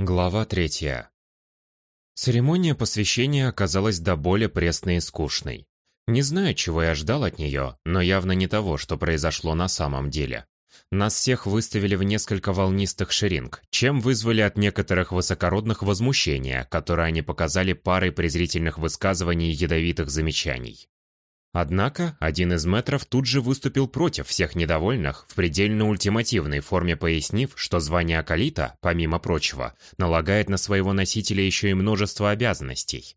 Глава третья. Церемония посвящения оказалась до боли пресной и скучной. Не знаю, чего я ждал от нее, но явно не того, что произошло на самом деле. Нас всех выставили в несколько волнистых шеринг, чем вызвали от некоторых высокородных возмущения, которые они показали парой презрительных высказываний и ядовитых замечаний. Однако, один из метров тут же выступил против всех недовольных в предельно ультимативной форме пояснив, что звание Акалита, помимо прочего, налагает на своего носителя еще и множество обязанностей.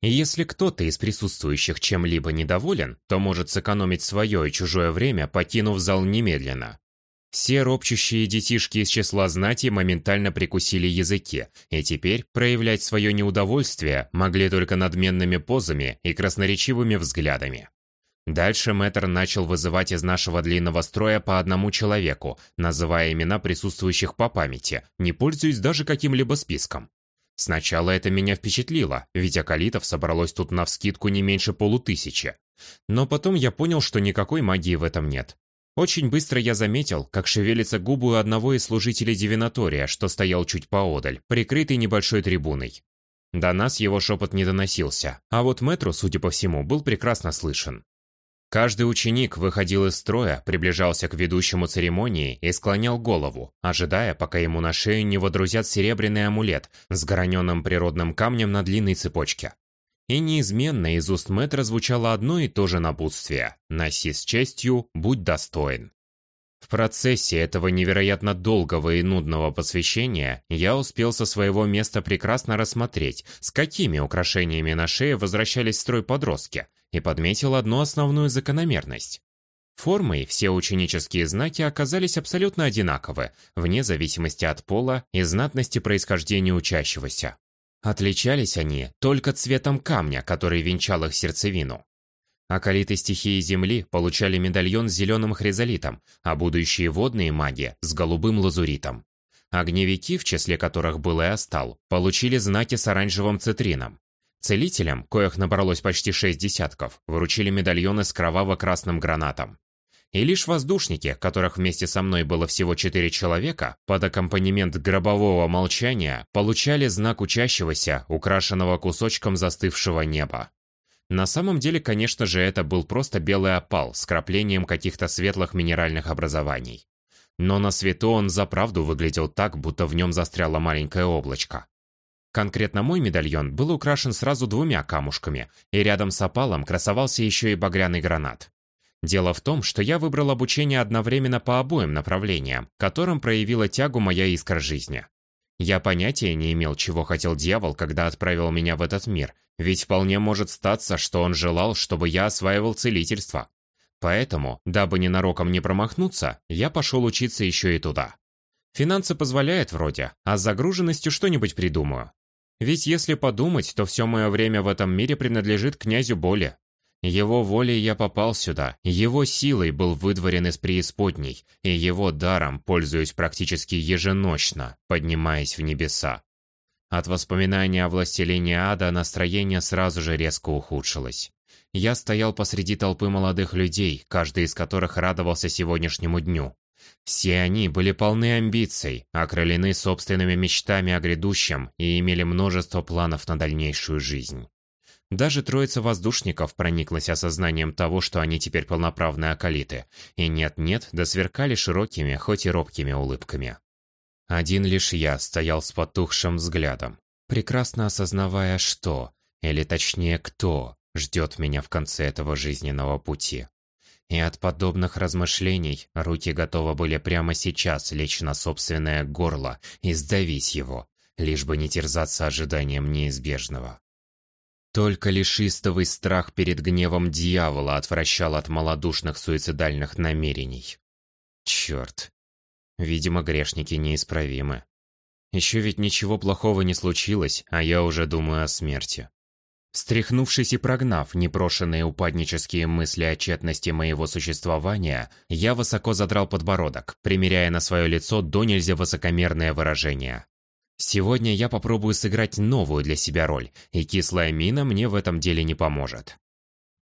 И если кто-то из присутствующих чем-либо недоволен, то может сэкономить свое и чужое время, покинув зал немедленно. Все ропчущие детишки из числа знати моментально прикусили языки, и теперь проявлять свое неудовольствие могли только надменными позами и красноречивыми взглядами. Дальше мэтр начал вызывать из нашего длинного строя по одному человеку, называя имена присутствующих по памяти, не пользуясь даже каким-либо списком. Сначала это меня впечатлило, ведь акалитов собралось тут навскидку не меньше полутысячи. Но потом я понял, что никакой магии в этом нет. Очень быстро я заметил, как шевелится губы одного из служителей дивинатория, что стоял чуть поодаль, прикрытый небольшой трибуной. До нас его шепот не доносился, а вот Мэтру, судя по всему, был прекрасно слышен. Каждый ученик выходил из строя, приближался к ведущему церемонии и склонял голову, ожидая, пока ему на шею не водрузят серебряный амулет с граненым природным камнем на длинной цепочке. И неизменно из уст мэтра звучало одно и то же напутствие «Носи с честью, будь достоин». В процессе этого невероятно долгого и нудного посвящения я успел со своего места прекрасно рассмотреть, с какими украшениями на шее возвращались в строй подростки, и подметил одну основную закономерность. Формой все ученические знаки оказались абсолютно одинаковы, вне зависимости от пола и знатности происхождения учащегося. Отличались они только цветом камня, который венчал их сердцевину. Акалиты стихии Земли получали медальон с зеленым хризолитом, а будущие водные маги – с голубым лазуритом. Огневики, в числе которых был и Астал, получили знаки с оранжевым цитрином. Целителям, коих набралось почти шесть десятков, вручили медальоны с кроваво-красным гранатом. И лишь воздушники, которых вместе со мной было всего четыре человека, под аккомпанемент гробового молчания, получали знак учащегося, украшенного кусочком застывшего неба. На самом деле, конечно же, это был просто белый опал с краплением каких-то светлых минеральных образований. Но на свету он заправду выглядел так, будто в нем застряло маленькое облачко. Конкретно мой медальон был украшен сразу двумя камушками, и рядом с опалом красовался еще и багряный гранат. Дело в том, что я выбрал обучение одновременно по обоим направлениям, которым проявила тягу моя искра жизни. Я понятия не имел, чего хотел дьявол, когда отправил меня в этот мир, ведь вполне может статься, что он желал, чтобы я осваивал целительство. Поэтому, дабы ненароком не промахнуться, я пошел учиться еще и туда. Финансы позволяют вроде, а с загруженностью что-нибудь придумаю. Ведь если подумать, то все мое время в этом мире принадлежит князю Боли, его волей я попал сюда, его силой был выдворен из преисподней, и его даром пользуюсь практически еженочно, поднимаясь в небеса. От воспоминания о властелине ада настроение сразу же резко ухудшилось. Я стоял посреди толпы молодых людей, каждый из которых радовался сегодняшнему дню. Все они были полны амбиций, окрылены собственными мечтами о грядущем и имели множество планов на дальнейшую жизнь. Даже троица воздушников прониклась осознанием того, что они теперь полноправные акалиты, и нет-нет, да сверкали широкими, хоть и робкими улыбками. Один лишь я стоял с потухшим взглядом, прекрасно осознавая, что, или точнее кто, ждет меня в конце этого жизненного пути. И от подобных размышлений руки готовы были прямо сейчас лечь на собственное горло и сдавить его, лишь бы не терзаться ожиданием неизбежного. Только лишь истовый страх перед гневом дьявола отвращал от малодушных суицидальных намерений. Черт. Видимо, грешники неисправимы. Еще ведь ничего плохого не случилось, а я уже думаю о смерти. Встряхнувшись и прогнав непрошенные упаднические мысли о тщетности моего существования, я высоко задрал подбородок, примеряя на свое лицо до нельзя высокомерное выражение. Сегодня я попробую сыграть новую для себя роль, и кислая мина мне в этом деле не поможет.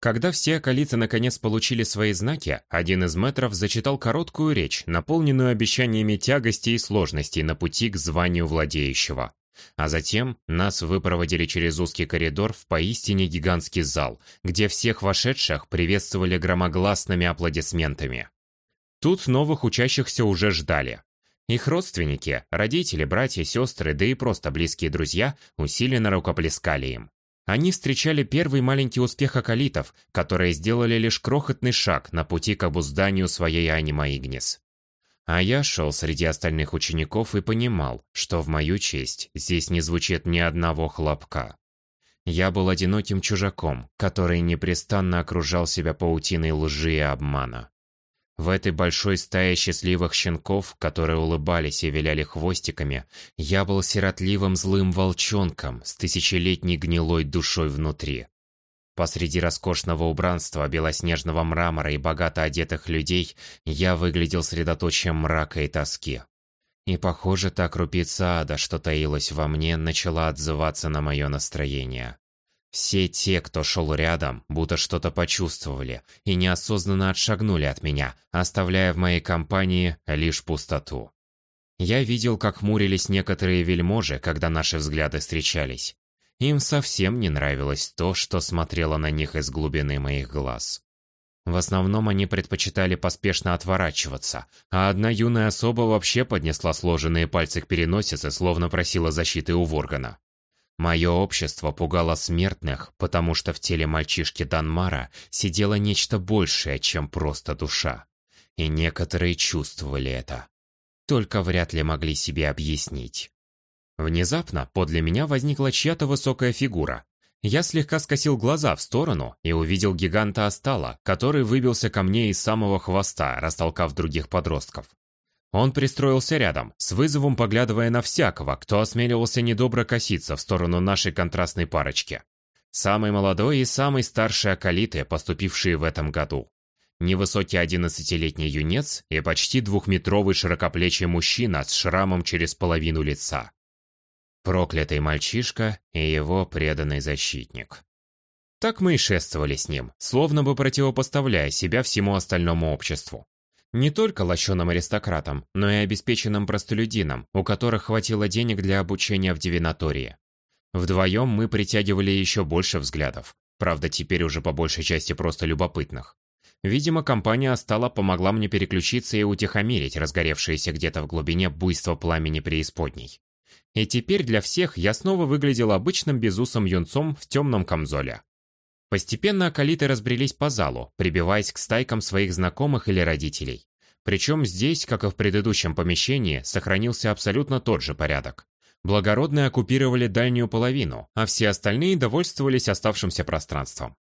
Когда все околицы наконец получили свои знаки, один из метров зачитал короткую речь, наполненную обещаниями тягости и сложностей на пути к званию владеющего. А затем нас выпроводили через узкий коридор в поистине гигантский зал, где всех вошедших приветствовали громогласными аплодисментами. Тут новых учащихся уже ждали. Их родственники, родители, братья, сестры, да и просто близкие друзья усиленно рукоплескали им. Они встречали первый маленький успех околитов, которые сделали лишь крохотный шаг на пути к обузданию своей анима Игнис. А я шел среди остальных учеников и понимал, что в мою честь здесь не звучит ни одного хлопка. Я был одиноким чужаком, который непрестанно окружал себя паутиной лжи и обмана. В этой большой стае счастливых щенков, которые улыбались и виляли хвостиками, я был сиротливым злым волчонком с тысячелетней гнилой душой внутри. Посреди роскошного убранства белоснежного мрамора и богато одетых людей я выглядел средоточием мрака и тоски. И, похоже, та крупица ада, что таилась во мне, начала отзываться на мое настроение. Все те, кто шел рядом, будто что-то почувствовали и неосознанно отшагнули от меня, оставляя в моей компании лишь пустоту. Я видел, как хмурились некоторые вельможи, когда наши взгляды встречались. Им совсем не нравилось то, что смотрело на них из глубины моих глаз. В основном они предпочитали поспешно отворачиваться, а одна юная особа вообще поднесла сложенные пальцы к переносице, словно просила защиты у Воргана. Мое общество пугало смертных, потому что в теле мальчишки Данмара сидело нечто большее, чем просто душа. И некоторые чувствовали это. Только вряд ли могли себе объяснить. Внезапно подле меня возникла чья-то высокая фигура. Я слегка скосил глаза в сторону и увидел гиганта Астала, который выбился ко мне из самого хвоста, растолкав других подростков. Он пристроился рядом, с вызовом поглядывая на всякого, кто осмеливался недобро коситься в сторону нашей контрастной парочки. Самый молодой и самый старший акалиты, поступившие в этом году. Невысокий одиннадцатилетний юнец и почти двухметровый широкоплечий мужчина с шрамом через половину лица. Проклятый мальчишка и его преданный защитник. Так мы и шествовали с ним, словно бы противопоставляя себя всему остальному обществу. Не только лощеным аристократам, но и обеспеченным простолюдинам, у которых хватило денег для обучения в дивинатории. Вдвоем мы притягивали еще больше взглядов, правда теперь уже по большей части просто любопытных. Видимо, компания Астала помогла мне переключиться и утихомирить разгоревшееся где-то в глубине буйство пламени преисподней. И теперь для всех я снова выглядел обычным безусым юнцом в темном камзоле. Постепенно акалиты разбрелись по залу, прибиваясь к стайкам своих знакомых или родителей. Причем здесь, как и в предыдущем помещении, сохранился абсолютно тот же порядок. Благородные оккупировали дальнюю половину, а все остальные довольствовались оставшимся пространством.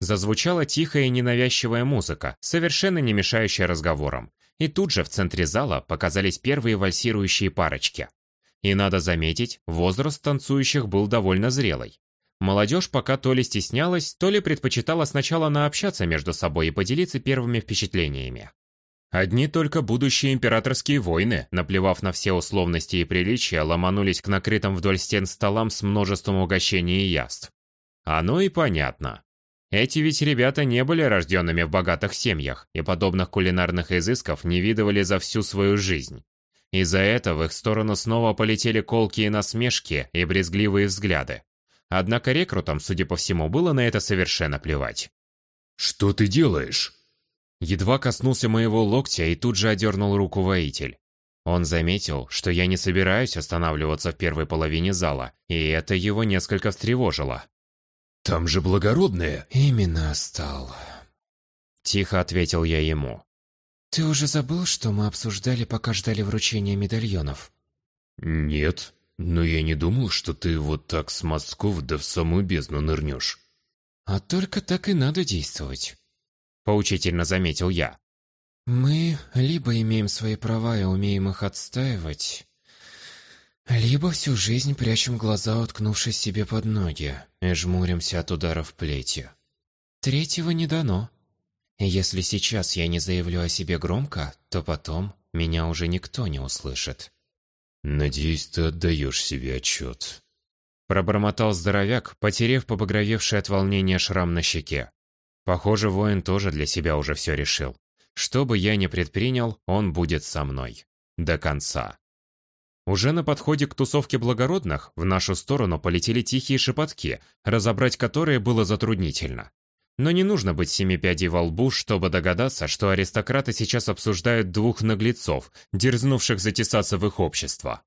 Зазвучала тихая и ненавязчивая музыка, совершенно не мешающая разговорам. И тут же в центре зала показались первые вальсирующие парочки. И надо заметить, возраст танцующих был довольно зрелый. Молодежь пока то ли стеснялась, то ли предпочитала сначала наобщаться между собой и поделиться первыми впечатлениями. Одни только будущие императорские войны, наплевав на все условности и приличия, ломанулись к накрытым вдоль стен столам с множеством угощений и яств. Оно и понятно. Эти ведь ребята не были рожденными в богатых семьях и подобных кулинарных изысков не видывали за всю свою жизнь. Из-за этого в их сторону снова полетели колкие насмешки и брезгливые взгляды. Однако рекрутам, судя по всему, было на это совершенно плевать. «Что ты делаешь?» Едва коснулся моего локтя и тут же одернул руку воитель. Он заметил, что я не собираюсь останавливаться в первой половине зала, и это его несколько встревожило. «Там же благородные!» «Именно стал...» Тихо ответил я ему. «Ты уже забыл, что мы обсуждали, пока ждали вручения медальонов?» «Нет», но я не думал, что ты вот так с мостков да в самую бездну нырнешь. А только так и надо действовать. Поучительно заметил я. Мы либо имеем свои права и умеем их отстаивать, либо всю жизнь прячем глаза, уткнувшись себе под ноги, и жмуримся от ударов плети. Третьего не дано. Если сейчас я не заявлю о себе громко, то потом меня уже никто не услышит. «Надеюсь, ты отдаешь себе отчет». Пробормотал здоровяк, потерев побагровевший от волнения шрам на щеке. Похоже, воин тоже для себя уже все решил. Что бы я ни предпринял, он будет со мной. До конца. Уже на подходе к тусовке благородных в нашу сторону полетели тихие шепотки, разобрать которые было затруднительно. Но не нужно быть семи пядей во лбу, чтобы догадаться, что аристократы сейчас обсуждают двух наглецов, дерзнувших затесаться в их общество.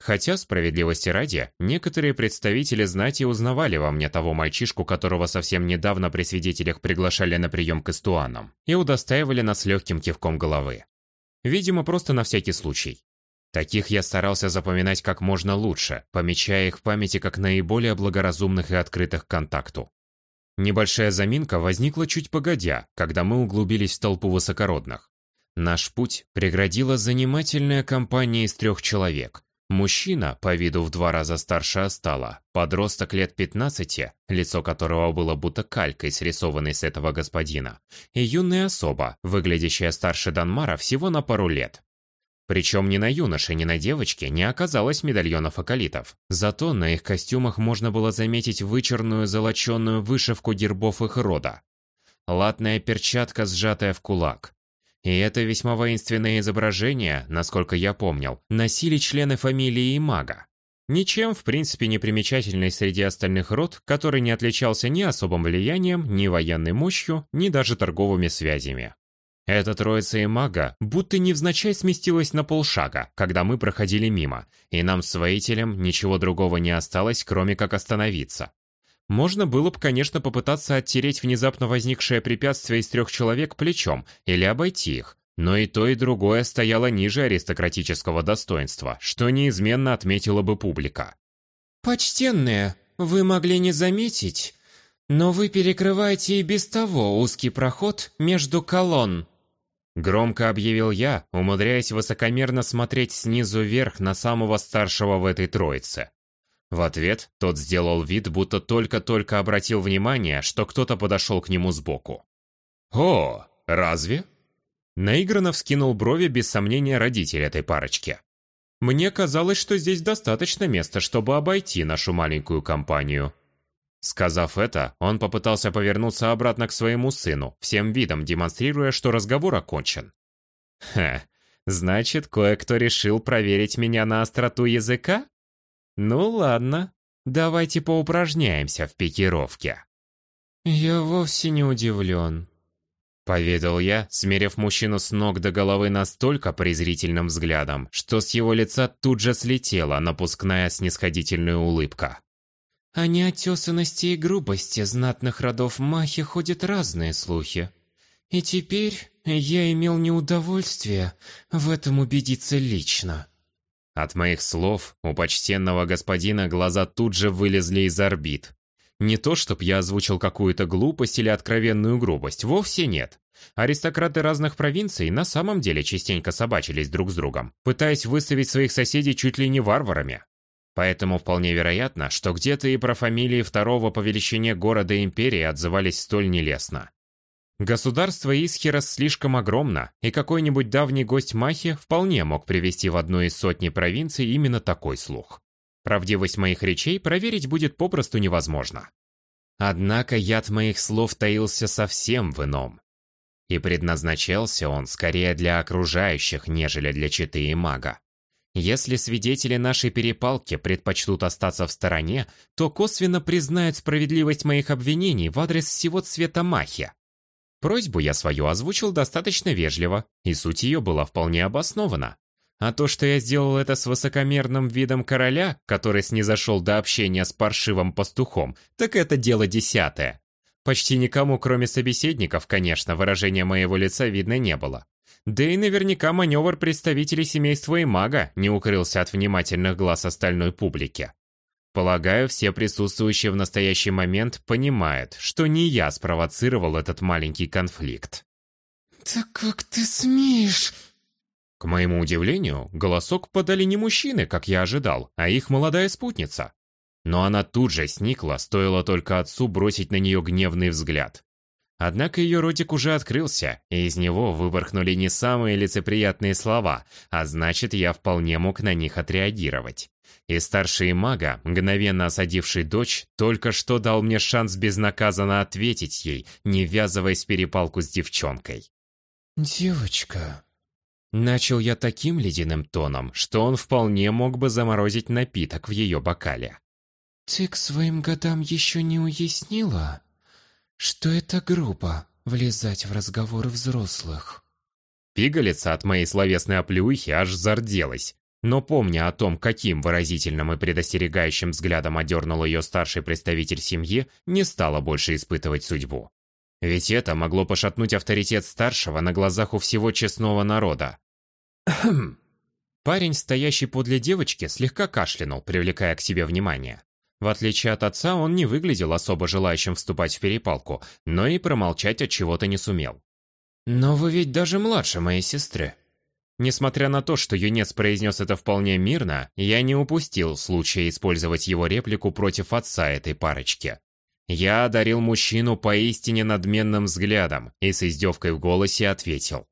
Хотя, справедливости ради, некоторые представители знати узнавали во мне того мальчишку, которого совсем недавно при свидетелях приглашали на прием к эстуанам, и удостаивали нас легким кивком головы. Видимо, просто на всякий случай. Таких я старался запоминать как можно лучше, помечая их в памяти как наиболее благоразумных и открытых к контакту. Небольшая заминка возникла чуть погодя, когда мы углубились в толпу высокородных. Наш путь преградила занимательная компания из трех человек. Мужчина, по виду в два раза старше Остала, подросток лет 15, лицо которого было будто калькой, срисованной с этого господина, и юная особа, выглядящая старше Данмара всего на пару лет. Причем ни на юноше, ни на девочке не оказалось медальонов околитов. Зато на их костюмах можно было заметить вычерную золоченную вышивку гербов их рода. Латная перчатка, сжатая в кулак. И это весьма воинственное изображение, насколько я помнил, носили члены фамилии мага. Ничем, в принципе, не примечательный среди остальных род, который не отличался ни особым влиянием, ни военной мощью, ни даже торговыми связями. Эта троица и мага будто невзначай сместилась на полшага, когда мы проходили мимо, и нам с воителем ничего другого не осталось, кроме как остановиться. Можно было бы, конечно, попытаться оттереть внезапно возникшее препятствие из трех человек плечом или обойти их, но и то, и другое стояло ниже аристократического достоинства, что неизменно отметила бы публика. «Почтенные, вы могли не заметить, но вы перекрываете и без того узкий проход между колонн», Громко объявил я, умудряясь высокомерно смотреть снизу вверх на самого старшего в этой троице. В ответ тот сделал вид, будто только-только обратил внимание, что кто-то подошел к нему сбоку. «О, разве?» Наигранно вскинул брови без сомнения родитель этой парочки. «Мне казалось, что здесь достаточно места, чтобы обойти нашу маленькую компанию». Сказав это, он попытался повернуться обратно к своему сыну, всем видом демонстрируя, что разговор окончен. «Хе, значит, кое-кто решил проверить меня на остроту языка? Ну ладно, давайте поупражняемся в пикировке». «Я вовсе не удивлен», — поведал я, смерив мужчину с ног до головы настолько презрительным взглядом, что с его лица тут же слетела напускная снисходительная улыбка. О неотесанности и грубости знатных родов Махи ходят разные слухи. И теперь я имел неудовольствие в этом убедиться лично. От моих слов у почтенного господина глаза тут же вылезли из орбит. Не то, чтоб я озвучил какую-то глупость или откровенную грубость, вовсе нет. Аристократы разных провинций на самом деле частенько собачились друг с другом, пытаясь выставить своих соседей чуть ли не варварами. Поэтому вполне вероятно, что где-то и про фамилии второго по величине города империи отзывались столь нелестно. Государство Исхерос слишком огромно, и какой-нибудь давний гость Махи вполне мог привести в одну из сотни провинций именно такой слух. Правдивость моих речей проверить будет попросту невозможно. Однако яд моих слов таился совсем в ином. И предназначался он скорее для окружающих, нежели для читы и мага. Если свидетели нашей перепалки предпочтут остаться в стороне, то косвенно признают справедливость моих обвинений в адрес всего цвета Махи. Просьбу я свою озвучил достаточно вежливо, и суть ее была вполне обоснована. А то, что я сделал это с высокомерным видом короля, который снизошел до общения с паршивым пастухом, так это дело десятое. Почти никому, кроме собеседников, конечно, выражения моего лица видно не было. Да и наверняка маневр представителей семейства и мага не укрылся от внимательных глаз остальной публики. Полагаю, все присутствующие в настоящий момент понимают, что не я спровоцировал этот маленький конфликт. «Да как ты смеешь?» К моему удивлению, голосок подали не мужчины, как я ожидал, а их молодая спутница. Но она тут же сникла, стоило только отцу бросить на нее гневный взгляд. Однако ее ротик уже открылся, и из него выпорхнули не самые лицеприятные слова, а значит, я вполне мог на них отреагировать. И старший мага, мгновенно осадивший дочь, только что дал мне шанс безнаказанно ответить ей, не ввязываясь в перепалку с девчонкой. «Девочка...» Начал я таким ледяным тоном, что он вполне мог бы заморозить напиток в ее бокале. «Ты к своим годам еще не уяснила, что это грубо влезать в разговоры взрослых?» Пигалица от моей словесной оплеухи аж зарделась, но помня о том, каким выразительным и предостерегающим взглядом одернул ее старший представитель семьи, не стала больше испытывать судьбу. Ведь это могло пошатнуть авторитет старшего на глазах у всего честного народа. Парень, стоящий подле девочки, слегка кашлянул, привлекая к себе внимание. В отличие от отца, он не выглядел особо желающим вступать в перепалку, но и промолчать от чего-то не сумел. «Но вы ведь даже младше моей сестры», Несмотря на то, что юнец произнес это вполне мирно, я не упустил случая использовать его реплику против отца этой парочки. Я одарил мужчину поистине надменным взглядом и с издевкой в голосе ответил.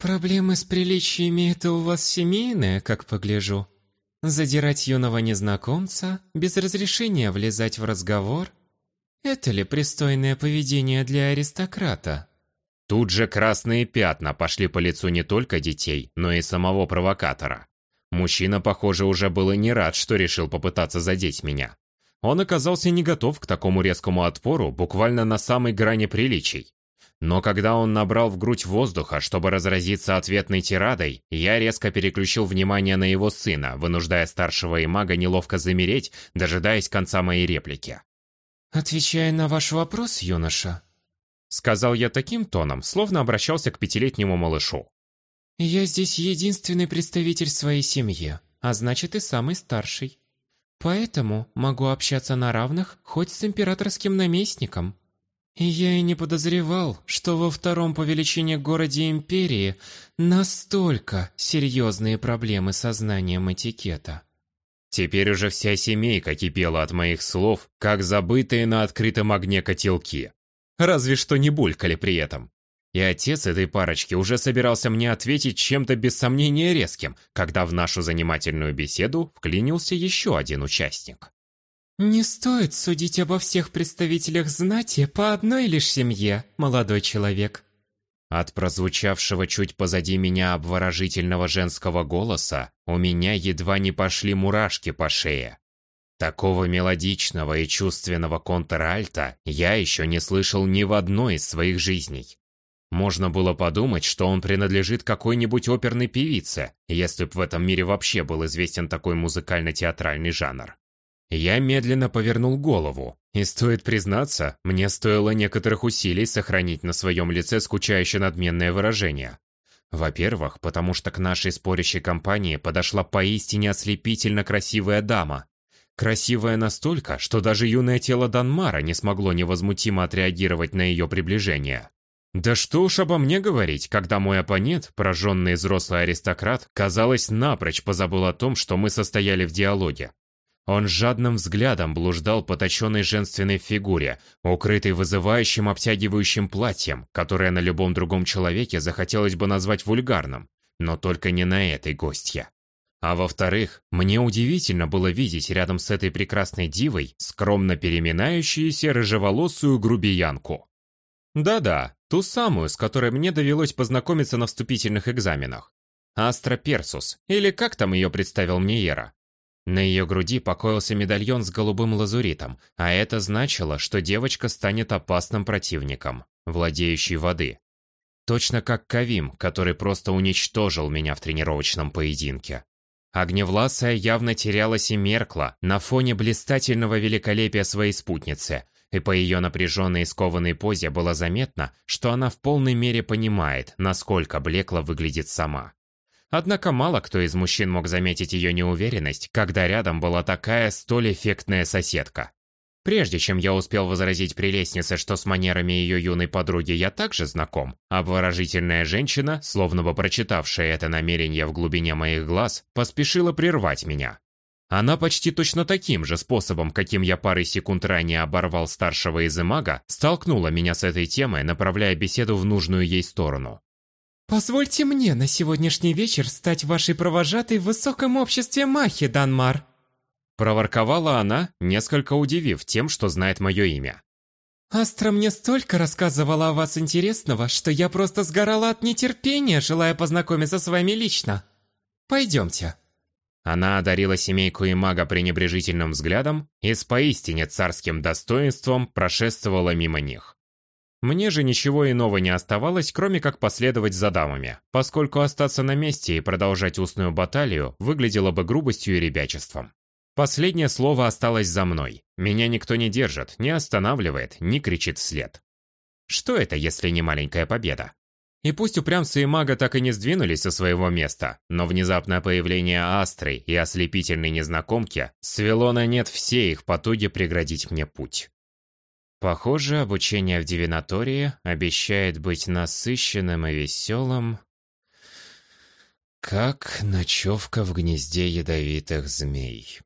«Проблемы с приличиями это у вас семейные, как погляжу. Задирать юного незнакомца, без разрешения влезать в разговор? Это ли пристойное поведение для аристократа?» Тут же красные пятна пошли по лицу не только детей, но и самого провокатора. Мужчина, похоже, уже был и не рад, что решил попытаться задеть меня. Он оказался не готов к такому резкому отпору, буквально на самой грани приличий. Но когда он набрал в грудь воздуха, чтобы разразиться ответной тирадой, я резко переключил внимание на его сына, вынуждая старшего имага неловко замереть, дожидаясь конца моей реплики. «Отвечая на ваш вопрос, юноша, Сказал я таким тоном, словно обращался к пятилетнему малышу. «Я здесь единственный представитель своей семьи, а значит и самый старший. Поэтому могу общаться на равных хоть с императорским наместником. И я и не подозревал, что во втором по величине городе Империи настолько серьезные проблемы со знанием этикета». Теперь уже вся семейка кипела от моих слов, как забытые на открытом огне котелки. Разве что не булькали при этом. И отец этой парочки уже собирался мне ответить чем-то без сомнения резким, когда в нашу занимательную беседу вклинился еще один участник. «Не стоит судить обо всех представителях знати по одной лишь семье, молодой человек». От прозвучавшего чуть позади меня обворожительного женского голоса у меня едва не пошли мурашки по шее. Такого мелодичного и чувственного контральта я еще не слышал ни в одной из своих жизней. Можно было подумать, что он принадлежит какой-нибудь оперной певице, если б в этом мире вообще был известен такой музыкально-театральный жанр. Я медленно повернул голову, и стоит признаться, мне стоило некоторых усилий сохранить на своем лице скучающе надменное выражение. Во-первых, потому что к нашей спорящей компании подошла поистине ослепительно красивая дама, Красивая настолько, что даже юное тело Данмара не смогло невозмутимо отреагировать на ее приближение. Да что уж обо мне говорить, когда мой оппонент, пораженный взрослый аристократ, казалось, напрочь позабыл о том, что мы состояли в диалоге. Он жадным взглядом блуждал по точенной женственной фигуре, укрытой вызывающим обтягивающим платьем, которое на любом другом человеке захотелось бы назвать вульгарным, но только не на этой гостье. А во-вторых, мне удивительно было видеть рядом с этой прекрасной дивой скромно переминающуюся рыжеволосую грубиянку. Да-да, ту самую, с которой мне довелось познакомиться на вступительных экзаменах. Астра Персус, или как там ее представил мне Ера. На ее груди покоился медальон с голубым лазуритом, а это значило, что девочка станет опасным противником, владеющей воды. Точно как Кавим, который просто уничтожил меня в тренировочном поединке. Огневласая явно терялась и меркла на фоне блистательного великолепия своей спутницы, и по ее напряженной и скованной позе было заметно, что она в полной мере понимает, насколько блекла выглядит сама. Однако мало кто из мужчин мог заметить ее неуверенность, когда рядом была такая столь эффектная соседка. Прежде чем я успел возразить прелестнице, что с манерами ее юной подруги я также знаком, обворожительная женщина, словно бы прочитавшая это намерение в глубине моих глаз, поспешила прервать меня. Она почти точно таким же способом, каким я парой секунд ранее оборвал старшего из Имага, столкнула меня с этой темой, направляя беседу в нужную ей сторону. «Позвольте мне на сегодняшний вечер стать вашей провожатой в высоком обществе Махи, Данмар», Проворковала она, несколько удивив тем, что знает мое имя. «Астра мне столько рассказывала о вас интересного, что я просто сгорала от нетерпения, желая познакомиться с вами лично. Пойдемте». Она одарила семейку и мага пренебрежительным взглядом и с поистине царским достоинством прошествовала мимо них. Мне же ничего иного не оставалось, кроме как последовать за дамами, поскольку остаться на месте и продолжать устную баталию выглядело бы грубостью и ребячеством. Последнее слово осталось за мной. Меня никто не держит, не останавливает, не кричит вслед. Что это, если не маленькая победа? И пусть упрямцы и мага так и не сдвинулись со своего места, но внезапное появление Астры и ослепительной незнакомки свело на нет все их потуги преградить мне путь. Похоже, обучение в Дивинатории обещает быть насыщенным и веселым, как ночевка в гнезде ядовитых змей.